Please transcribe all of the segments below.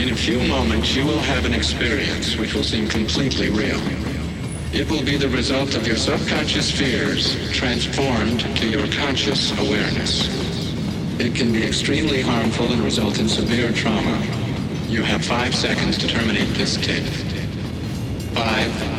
In a few moments, you will have an experience which will seem completely real. It will be the result of your subconscious fears transformed to your conscious awareness. It can be extremely harmful and result in severe trauma. You have five seconds to terminate this tape. Five,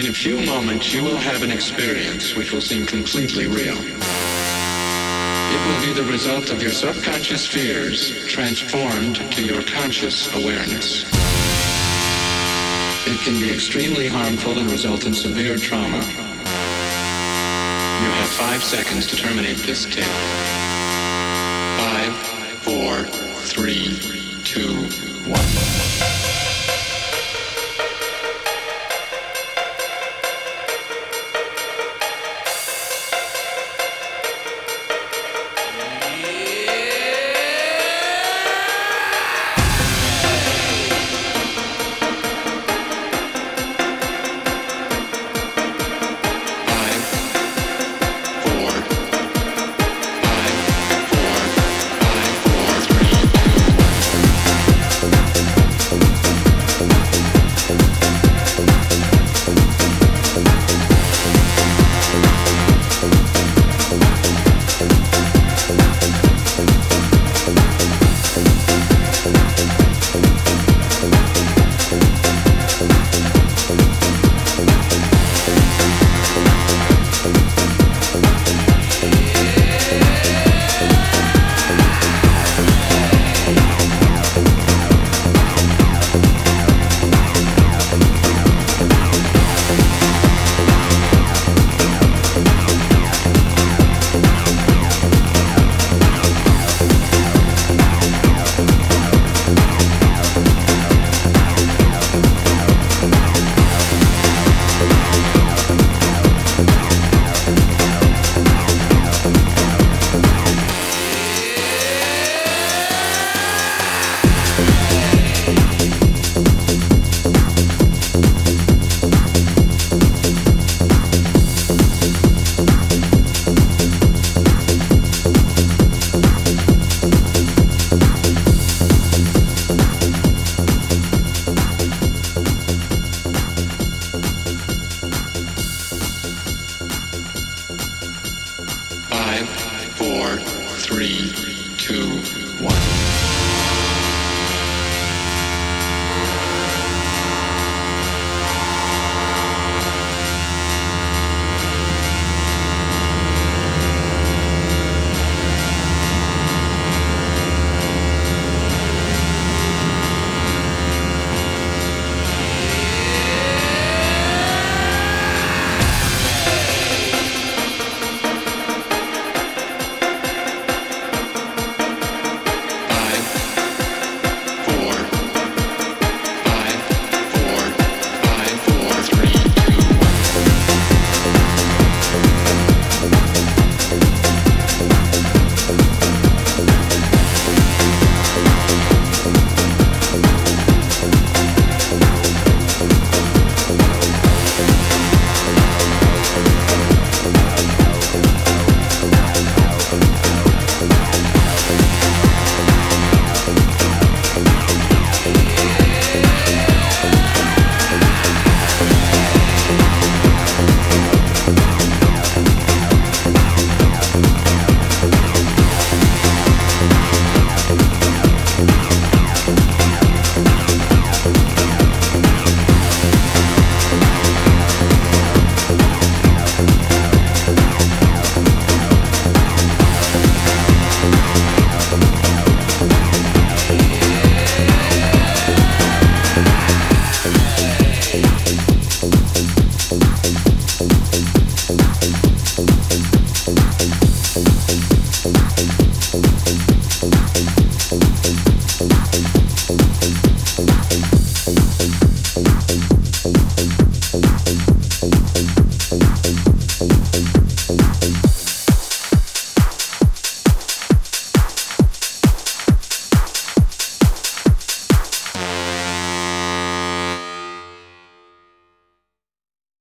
In a few moments, you will have an experience which will seem completely real. It will be the result of your subconscious fears transformed to your conscious awareness. It can be extremely harmful and result in severe trauma. You have five seconds to terminate this tape. Five, four, three, two, one. Two, one.